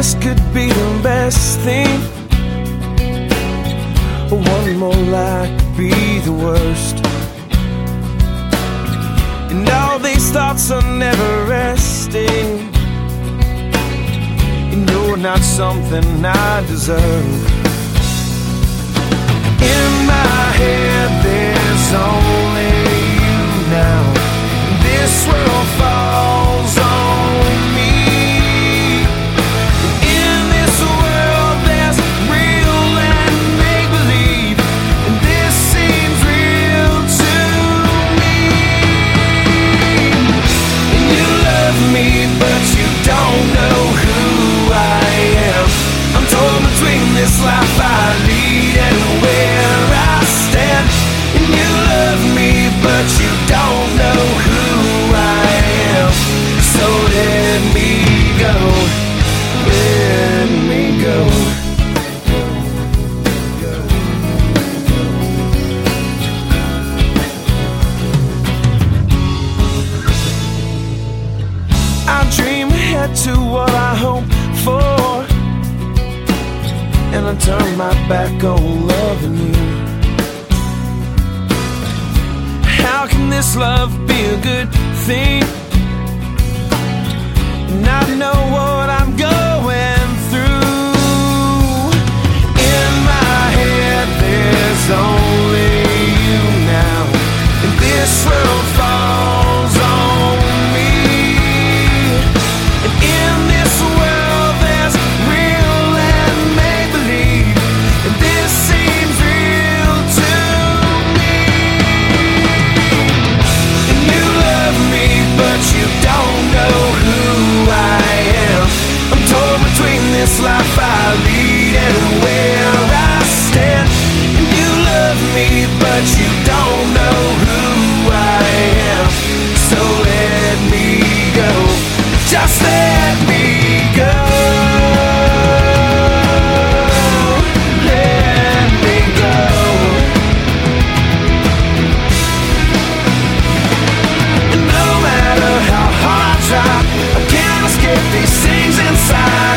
this could be the best thing. One more lie could be the worst. And all these thoughts are never resting. And you're not something I deserve. In my head, there's only you now. This world this life I turn my back on loving you. How can this love be a good thing? And I know this life I lead and where I stand. You love me, but you don't know who I am. So let me go. Just let me go. I can't escape these things inside